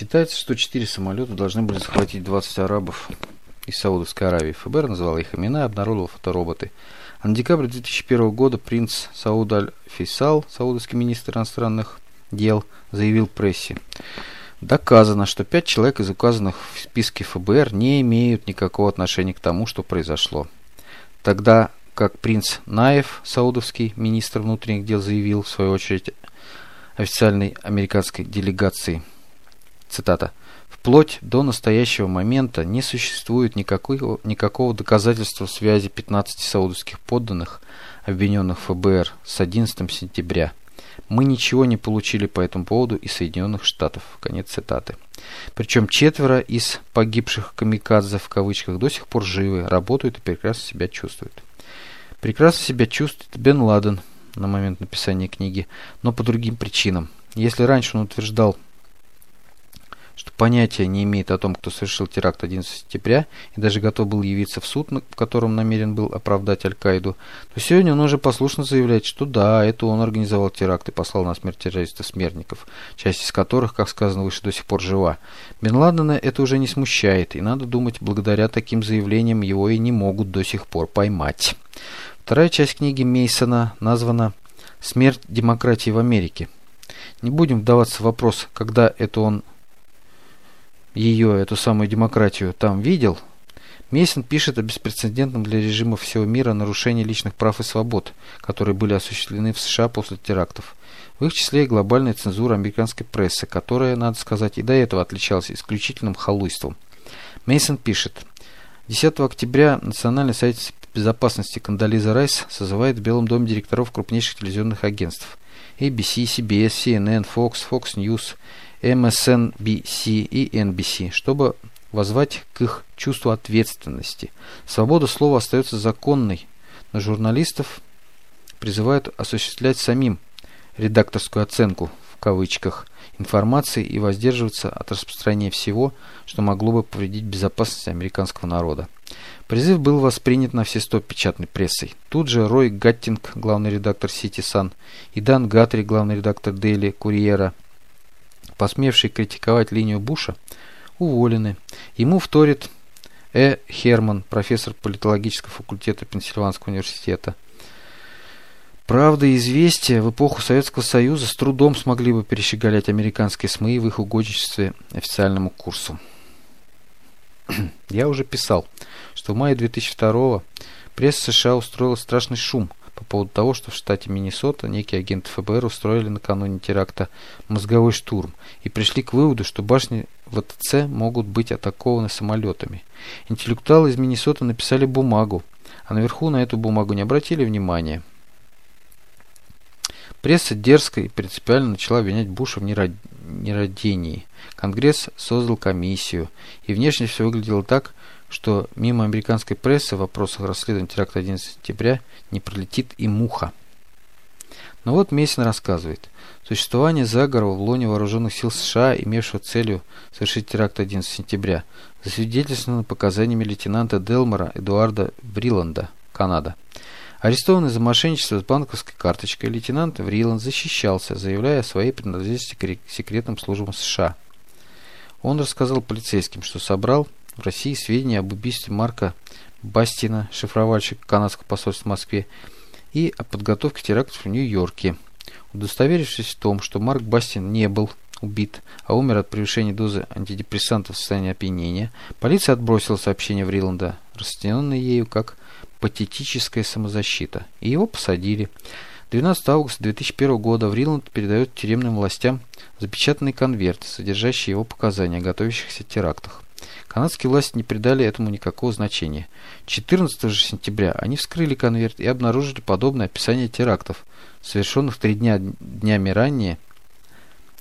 Считается, что четыре самолета должны были захватить 20 арабов из Саудовской Аравии. ФБР назвал их имена и обнародовал фотороботы. А на декабрь 2001 года принц Сауд Аль-Фейсал, саудовский министр иностранных дел, заявил прессе. Доказано, что пять человек из указанных в списке ФБР не имеют никакого отношения к тому, что произошло. Тогда как принц Наев, саудовский министр внутренних дел, заявил в свою очередь официальной американской делегации, цитата, Вплоть до настоящего момента не существует никакого, никакого доказательства связи 15 саудовских подданных, обвиненных ФБР, с 11 сентября. Мы ничего не получили по этому поводу из Соединенных Штатов. Конец цитаты. Причем четверо из погибших камикадзе в кавычках до сих пор живы, работают и прекрасно себя чувствуют. Прекрасно себя чувствует Бен Ладен на момент написания книги, но по другим причинам. Если раньше он утверждал, что понятия не имеет о том, кто совершил теракт 11 сентября, и даже готов был явиться в суд, в котором намерен был оправдать Аль-Каиду, то сегодня он уже послушно заявляет, что да, это он организовал теракт и послал на смерть террористов-смертников, часть из которых, как сказано выше, до сих пор жива. Бен Ладена это уже не смущает, и надо думать, благодаря таким заявлениям его и не могут до сих пор поймать. Вторая часть книги Мейсона названа «Смерть демократии в Америке». Не будем вдаваться в вопрос, когда это он ее, эту самую демократию, там видел, Мейсон пишет о беспрецедентном для режима всего мира нарушении личных прав и свобод, которые были осуществлены в США после терактов. В их числе и глобальная цензура американской прессы, которая, надо сказать, и до этого отличалась исключительным халуйством. Мейсон пишет. 10 октября Национальный совет безопасности Кандализа Райс созывает в Белом доме директоров крупнейших телевизионных агентств ABC, CBS, CNN, Fox, Fox News, MSNBC и NBC, чтобы возвать к их чувству ответственности. Свобода слова остается законной, но журналистов призывают осуществлять самим редакторскую оценку в кавычках информации и воздерживаться от распространения всего, что могло бы повредить безопасности американского народа. Призыв был воспринят на все сто печатной прессой. Тут же Рой Гаттинг, главный редактор Сити Сан, и Дан Гатри, главный редактор Дейли Курьера – посмевший критиковать линию Буша, уволены. Ему вторит Э. Херман, профессор политологического факультета Пенсильванского университета. Правда известия в эпоху Советского Союза с трудом смогли бы перещеголять американские СМИ в их угодничестве официальному курсу. Я уже писал, что в мае 2002 пресса США устроила страшный шум – по поводу того, что в штате Миннесота некие агенты ФБР устроили накануне теракта мозговой штурм и пришли к выводу, что башни ВТЦ могут быть атакованы самолетами. Интеллектуалы из Миннесоты написали бумагу, а наверху на эту бумагу не обратили внимания. Пресса дерзко и принципиально начала обвинять Буша в нерадении. Конгресс создал комиссию, и внешне все выглядело так, что мимо американской прессы в вопросах расследования теракта 11 сентября не пролетит и муха. Но вот Мейсон рассказывает. Существование заговора в лоне вооруженных сил США, имевшего целью совершить теракт 11 сентября, засвидетельствовано показаниями лейтенанта Делмора Эдуарда Вриланда, Канада. Арестованный за мошенничество с банковской карточкой, лейтенант Вриланд защищался, заявляя о своей принадлежности к секретным службам США. Он рассказал полицейским, что собрал в России сведения об убийстве Марка Бастина, шифровальщика канадского посольства в Москве, и о подготовке терактов в Нью-Йорке. Удостоверившись в том, что Марк Бастин не был убит, а умер от превышения дозы антидепрессантов в состоянии опьянения, полиция отбросила сообщение Вриланда, расцененное ею как патетическая самозащита, и его посадили. 12 августа 2001 года Вриланд передает тюремным властям запечатанный конверт, содержащий его показания о готовящихся терактах. Канадские власти не придали этому никакого значения. 14 же сентября они вскрыли конверт и обнаружили подобное описание терактов, совершенных три дня днями ранее,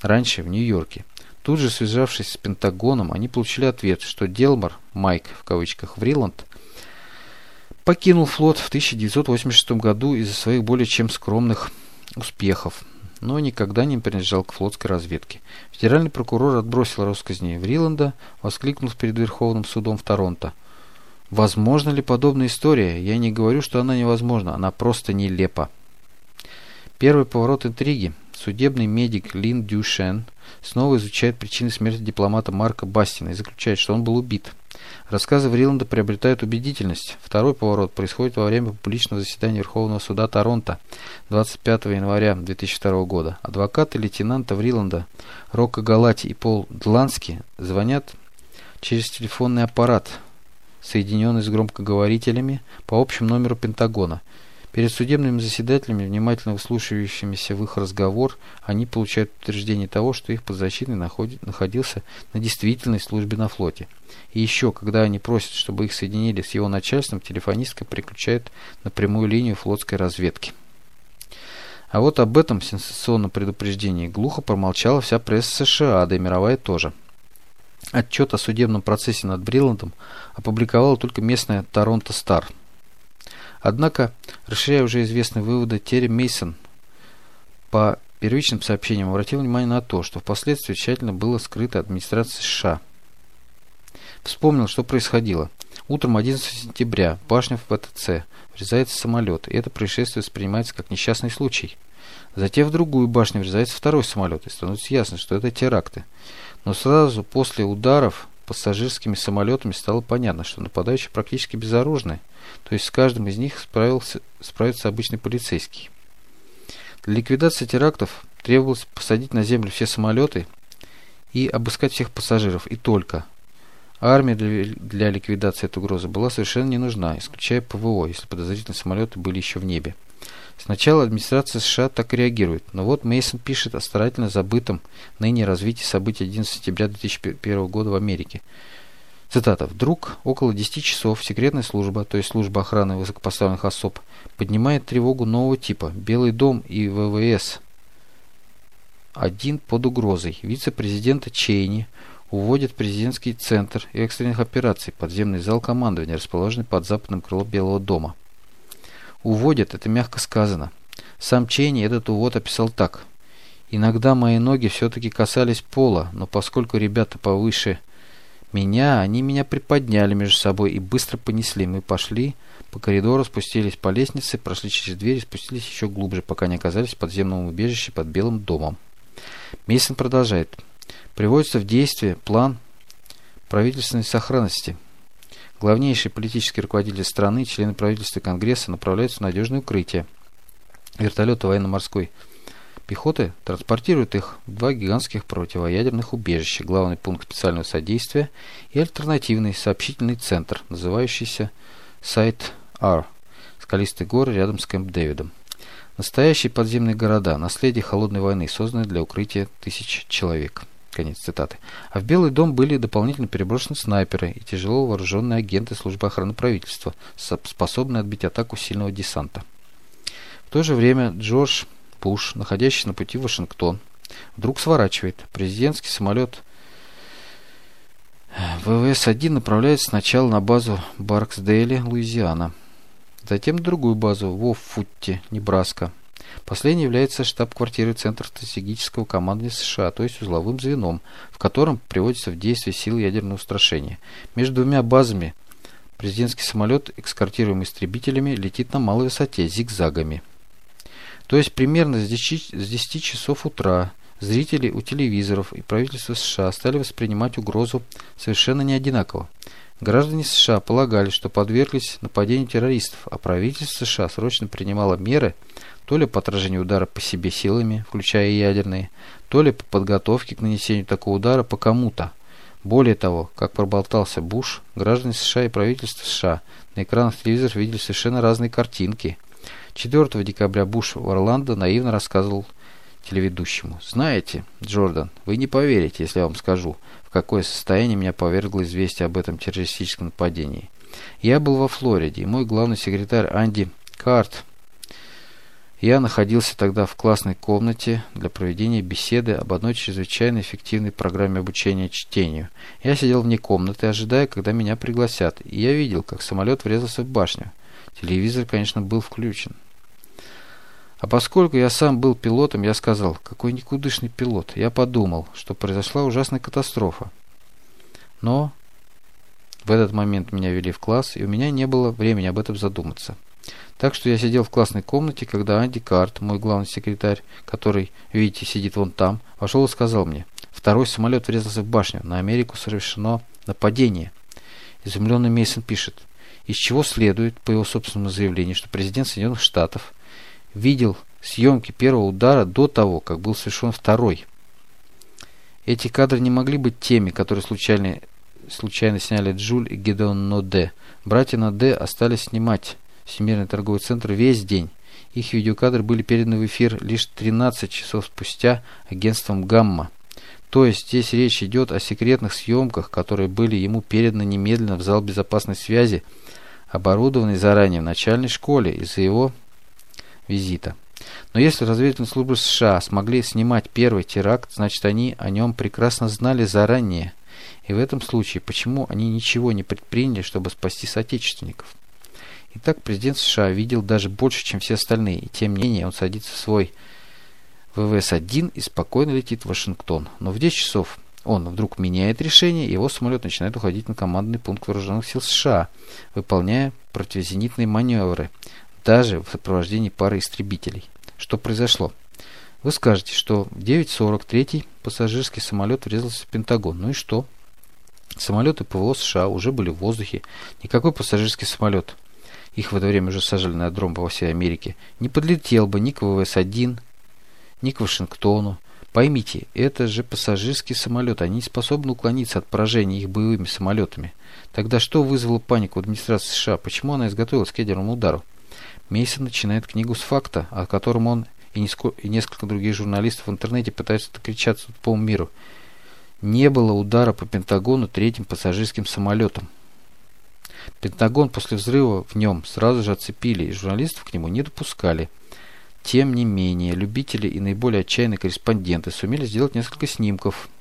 раньше в Нью-Йорке. Тут же, связавшись с Пентагоном, они получили ответ, что Делмар, Майк, в кавычках, Вриланд, покинул флот в 1986 году из-за своих более чем скромных успехов но никогда не принадлежал к флотской разведке. Федеральный прокурор отбросил россказни Вриланда, воскликнув перед Верховным судом в Торонто. Возможно ли подобная история? Я не говорю, что она невозможна, она просто нелепа. Первый поворот интриги судебный медик Лин Дюшен снова изучает причины смерти дипломата Марка Бастина и заключает, что он был убит. Рассказы Вриланда приобретают убедительность. Второй поворот происходит во время публичного заседания Верховного суда Торонто 25 января 2002 года. Адвокаты лейтенанта Вриланда Рока Галати и Пол Длански звонят через телефонный аппарат, соединенный с громкоговорителями по общему номеру Пентагона. Перед судебными заседателями, внимательно выслушивающимися в их разговор, они получают подтверждение того, что их подзащитный находит, находился на действительной службе на флоте. И еще, когда они просят, чтобы их соединили с его начальством, телефонистка переключает на прямую линию флотской разведки. А вот об этом сенсационном предупреждении глухо промолчала вся пресса США, да и мировая тоже. Отчет о судебном процессе над Бриландом опубликовала только местная Торонто Стар – Однако, расширяя уже известные выводы, Терри Мейсон по первичным сообщениям обратил внимание на то, что впоследствии тщательно было скрыто администрацией США. Вспомнил, что происходило. Утром 11 сентября в башню в ВТЦ врезается самолет, и это происшествие воспринимается как несчастный случай. Затем в другую башню врезается второй самолет, и становится ясно, что это теракты. Но сразу после ударов пассажирскими самолетами стало понятно, что нападающие практически безоружны, то есть с каждым из них справился, справится обычный полицейский. Для ликвидации терактов требовалось посадить на землю все самолеты и обыскать всех пассажиров, и только. Армия для, для ликвидации этой угрозы была совершенно не нужна, исключая ПВО, если подозрительные самолеты были еще в небе. Сначала администрация США так реагирует, но вот Мейсон пишет о старательно забытом ныне развитии событий 11 сентября 2001 года в Америке. Цитата. «Вдруг около 10 часов секретная служба, то есть служба охраны высокопоставленных особ, поднимает тревогу нового типа. Белый дом и ВВС. Один под угрозой. Вице-президента Чейни уводят президентский центр экстренных операций, подземный зал командования, расположенный под западным крылом Белого дома. Уводят, это мягко сказано. Сам Чейни этот увод описал так. Иногда мои ноги все-таки касались пола, но поскольку ребята повыше меня, они меня приподняли между собой и быстро понесли. Мы пошли по коридору, спустились по лестнице, прошли через дверь и спустились еще глубже, пока не оказались в подземном убежище под Белым домом. Мейсон продолжает. Приводится в действие план правительственной сохранности – Главнейшие политические руководители страны, члены правительства и Конгресса направляются в надежное укрытие. Вертолеты военно-морской пехоты транспортируют их в два гигантских противоядерных убежища, главный пункт специального содействия и альтернативный сообщительный центр, называющийся Сайт R, скалистые горы рядом с Кэмп Дэвидом. Настоящие подземные города, наследие холодной войны, созданные для укрытия тысяч человек. Конец цитаты. А в Белый дом были дополнительно переброшены снайперы и тяжело вооруженные агенты службы охраны правительства, способные отбить атаку сильного десанта. В то же время Джордж Пуш, находящийся на пути в Вашингтон, вдруг сворачивает. Президентский самолет ВВС-1 направляется сначала на базу Барксдейли, Луизиана, затем другую базу в Оффутте, Небраска, Последний является штаб-квартирой Центра стратегического командования США, то есть узловым звеном, в котором приводятся в действие силы ядерного устрашения. Между двумя базами президентский самолет, экскортируемый истребителями, летит на малой высоте, зигзагами. То есть примерно с 10, с 10 часов утра зрители у телевизоров и правительство США стали воспринимать угрозу совершенно не одинаково. Граждане США полагали, что подверглись нападению террористов, а правительство США срочно принимало меры – то ли по отражению удара по себе силами, включая ядерные, то ли по подготовке к нанесению такого удара по кому-то. Более того, как проболтался Буш, граждане США и правительство США на экранах телевизоров видели совершенно разные картинки. 4 декабря Буш в Орландо наивно рассказывал телеведущему. «Знаете, Джордан, вы не поверите, если я вам скажу, в какое состояние меня повергло известие об этом террористическом нападении. Я был во Флориде, и мой главный секретарь Анди Карт я находился тогда в классной комнате для проведения беседы об одной чрезвычайно эффективной программе обучения чтению. Я сидел вне комнаты, ожидая, когда меня пригласят, и я видел, как самолет врезался в башню. Телевизор, конечно, был включен. А поскольку я сам был пилотом, я сказал, какой никудышный пилот. Я подумал, что произошла ужасная катастрофа. Но в этот момент меня вели в класс, и у меня не было времени об этом задуматься. Так что я сидел в классной комнате, когда Анди Карт, мой главный секретарь, который, видите, сидит вон там, вошел и сказал мне, второй самолет врезался в башню, на Америку совершено нападение. Изумленный Мейсон пишет, из чего следует, по его собственному заявлению, что президент Соединенных Штатов видел съемки первого удара до того, как был совершен второй. Эти кадры не могли быть теми, которые случайно, случайно сняли Джуль и Гедеон Ноде. Братья Ноде остались снимать Всемирный торговый центр весь день. Их видеокадры были переданы в эфир лишь 13 часов спустя агентством «Гамма». То есть здесь речь идет о секретных съемках, которые были ему переданы немедленно в зал безопасной связи, оборудованный заранее в начальной школе из-за его визита. Но если разведывательные службы США смогли снимать первый теракт, значит они о нем прекрасно знали заранее. И в этом случае, почему они ничего не предприняли, чтобы спасти соотечественников? Итак, президент США видел даже больше, чем все остальные, и тем не менее он садится в свой ВВС-1 и спокойно летит в Вашингтон. Но в 10 часов он вдруг меняет решение, и его самолет начинает уходить на командный пункт вооруженных сил США, выполняя противозенитные маневры, даже в сопровождении пары истребителей. Что произошло? Вы скажете, что в 9.43 пассажирский самолет врезался в Пентагон. Ну и что? Самолеты ПВО США уже были в воздухе. Никакой пассажирский самолет, их в это время уже сажали на аэродром по всей Америке, не подлетел бы ни к ВВС-1, ни к Вашингтону. Поймите, это же пассажирский самолет, они не способны уклониться от поражения их боевыми самолетами. Тогда что вызвало панику администрации США? Почему она изготовилась к ядерному удару? Мейсон начинает книгу с факта, о котором он и, несколько других журналистов в интернете пытаются докричаться по миру. Не было удара по Пентагону третьим пассажирским самолетом. Пентагон после взрыва в нем сразу же оцепили, и журналистов к нему не допускали. Тем не менее, любители и наиболее отчаянные корреспонденты сумели сделать несколько снимков –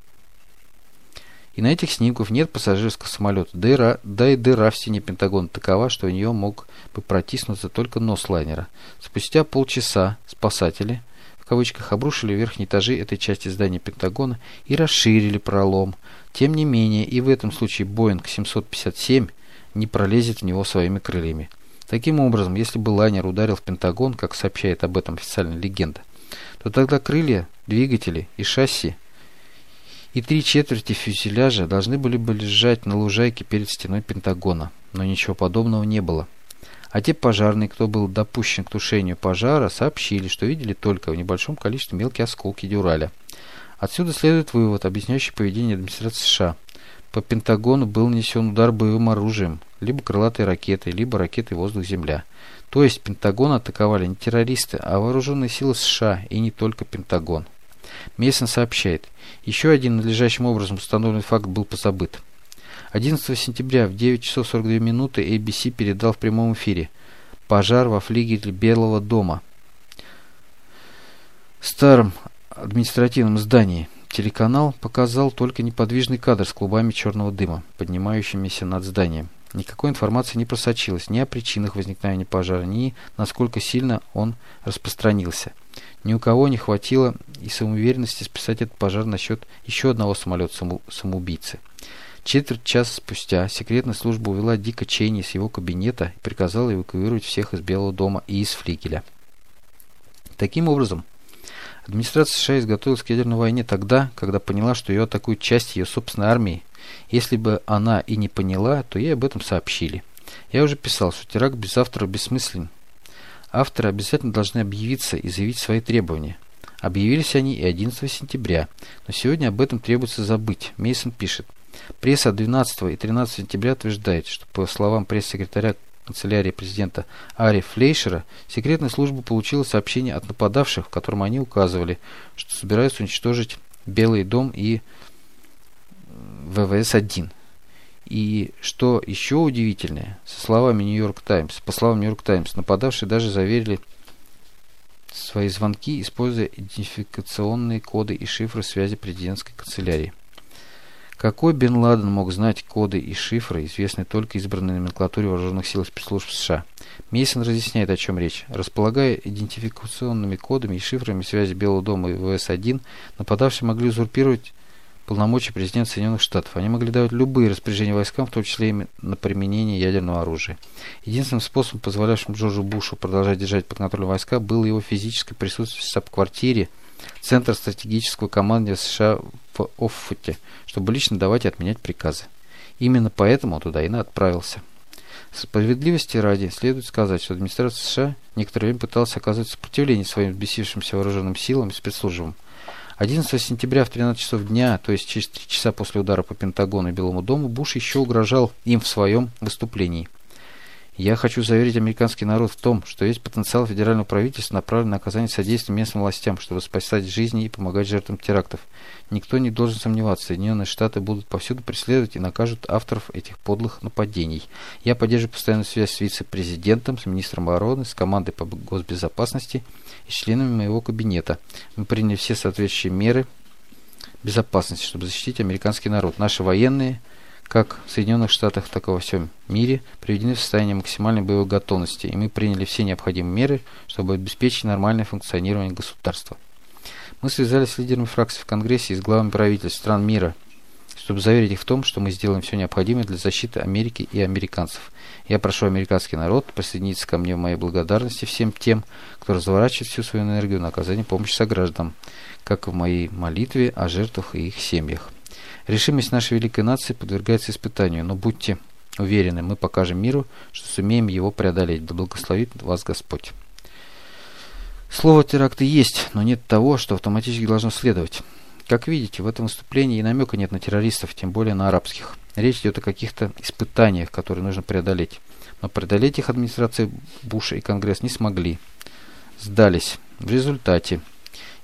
и на этих снимках нет пассажирского самолета, дыра, да и дыра в стене Пентагона такова, что в нее мог бы протиснуться только нос лайнера. Спустя полчаса спасатели, в кавычках, обрушили верхние этажи этой части здания Пентагона и расширили пролом. Тем не менее, и в этом случае Боинг 757 не пролезет в него своими крыльями. Таким образом, если бы лайнер ударил в Пентагон, как сообщает об этом официальная легенда, то тогда крылья, двигатели и шасси и три четверти фюзеляжа должны были бы лежать на лужайке перед стеной Пентагона, но ничего подобного не было. А те пожарные, кто был допущен к тушению пожара, сообщили, что видели только в небольшом количестве мелкие осколки дюраля. Отсюда следует вывод, объясняющий поведение администрации США. По Пентагону был нанесен удар боевым оружием, либо крылатой ракетой, либо ракетой воздух-земля. То есть Пентагон атаковали не террористы, а вооруженные силы США, и не только Пентагон. Мейсон сообщает, еще один надлежащим образом установленный факт был позабыт. 11 сентября в 9 часов 42 минуты ABC передал в прямом эфире пожар во флигеле Белого дома. Старом административном здании телеканал показал только неподвижный кадр с клубами черного дыма, поднимающимися над зданием. Никакой информации не просочилось ни о причинах возникновения пожара, ни насколько сильно он распространился. Ни у кого не хватило и самоуверенности списать этот пожар на счет еще одного самолета-самоубийцы. Четверть часа спустя секретная служба увела Дика Чейни из его кабинета и приказала эвакуировать всех из Белого дома и из флигеля. Таким образом, администрация США изготовилась к ядерной войне тогда, когда поняла, что ее атакуют части ее собственной армии. Если бы она и не поняла, то ей об этом сообщили. Я уже писал, что теракт без автора бессмыслен, авторы обязательно должны объявиться и заявить свои требования. Объявились они и 11 сентября, но сегодня об этом требуется забыть. Мейсон пишет. Пресса 12 и 13 сентября утверждает, что по словам пресс-секретаря канцелярии президента Ари Флейшера, секретная служба получила сообщение от нападавших, в котором они указывали, что собираются уничтожить Белый дом и ВВС-1. И что еще удивительнее, со словами Нью-Йорк Таймс, по словам Нью-Йорк Таймс, нападавшие даже заверили свои звонки, используя идентификационные коды и шифры связи президентской канцелярии. Какой Бен Ладен мог знать коды и шифры, известные только избранной номенклатуре вооруженных сил спецслужб США? Мейсон разъясняет, о чем речь. Располагая идентификационными кодами и шифрами связи Белого дома и ВС-1, нападавшие могли узурпировать полномочий президента Соединенных Штатов. Они могли давать любые распоряжения войскам, в том числе и на применение ядерного оружия. Единственным способом, позволявшим Джорджу Бушу продолжать держать под контролем войска, было его физическое присутствие в штаб-квартире Центра стратегического командования США в Оффуте, чтобы лично давать и отменять приказы. Именно поэтому он туда и отправился. Справедливости ради следует сказать, что администрация США некоторое время пыталась оказывать сопротивление своим взбесившимся вооруженным силам и спецслужбам. 11 сентября в 13 часов дня, то есть через 3 часа после удара по Пентагону и Белому дому, Буш еще угрожал им в своем выступлении. Я хочу заверить американский народ в том, что весь потенциал федерального правительства направлен на оказание содействия местным властям, чтобы спасать жизни и помогать жертвам терактов. Никто не должен сомневаться, Соединенные Штаты будут повсюду преследовать и накажут авторов этих подлых нападений. Я поддерживаю постоянную связь с вице-президентом, с министром обороны, с командой по госбезопасности и членами моего кабинета. Мы приняли все соответствующие меры безопасности, чтобы защитить американский народ. Наши военные – как в Соединенных Штатах, так и во всем мире, приведены в состояние максимальной боевой готовности, и мы приняли все необходимые меры, чтобы обеспечить нормальное функционирование государства. Мы связались с лидерами фракций в Конгрессе и с главами правительств стран мира, чтобы заверить их в том, что мы сделаем все необходимое для защиты Америки и американцев. Я прошу американский народ присоединиться ко мне в моей благодарности всем тем, кто разворачивает всю свою энергию на оказание помощи согражданам, как в моей молитве о жертвах и их семьях. Решимость нашей великой нации подвергается испытанию, но будьте уверены, мы покажем миру, что сумеем его преодолеть. Да благословит вас Господь. Слово теракты есть, но нет того, что автоматически должно следовать. Как видите, в этом выступлении и намека нет на террористов, тем более на арабских. Речь идет о каких-то испытаниях, которые нужно преодолеть. Но преодолеть их администрация Буша и Конгресс не смогли. Сдались. В результате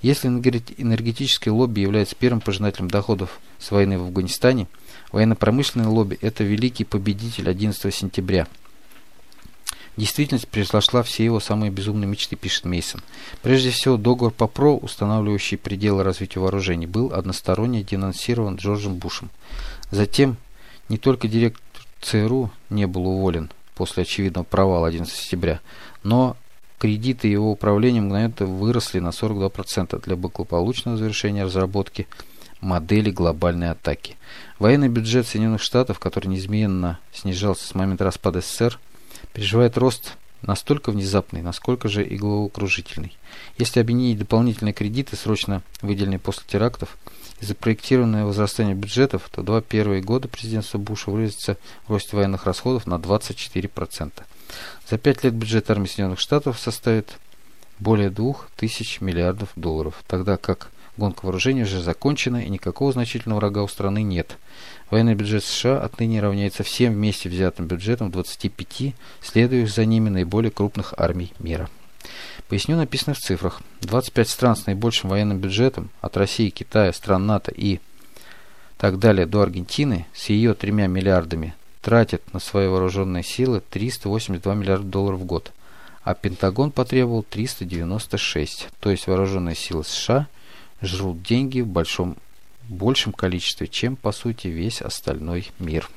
если энергетическое лобби является первым пожинателем доходов с войны в Афганистане, военно-промышленное лобби – это великий победитель 11 сентября. Действительность превзошла все его самые безумные мечты, пишет Мейсон. Прежде всего, договор по ПРО, устанавливающий пределы развития вооружений, был односторонне денонсирован Джорджем Бушем. Затем не только директор ЦРУ не был уволен после очевидного провала 11 сентября, но Кредиты его управления мгновенно выросли на 42% для благополучного завершения разработки модели глобальной атаки. Военный бюджет Соединенных Штатов, который неизменно снижался с момента распада СССР, переживает рост настолько внезапный, насколько же и головокружительный. Если объединить дополнительные кредиты, срочно выделенные после терактов, и запроектированное возрастание бюджетов, то два первые года президентства Буша выразится в росте военных расходов на 24%. За пять лет бюджет армии Соединенных Штатов составит более 2000 миллиардов долларов, тогда как гонка вооружений уже закончена и никакого значительного врага у страны нет. Военный бюджет США отныне равняется всем вместе взятым бюджетам 25 следующих за ними наиболее крупных армий мира. Поясню написано в цифрах. 25 стран с наибольшим военным бюджетом, от России, Китая, стран НАТО и так далее до Аргентины, с ее тремя миллиардами тратит на свои вооруженные силы 382 миллиарда долларов в год, а Пентагон потребовал 396, то есть вооруженные силы США жрут деньги в большом, большем количестве, чем по сути весь остальной мир.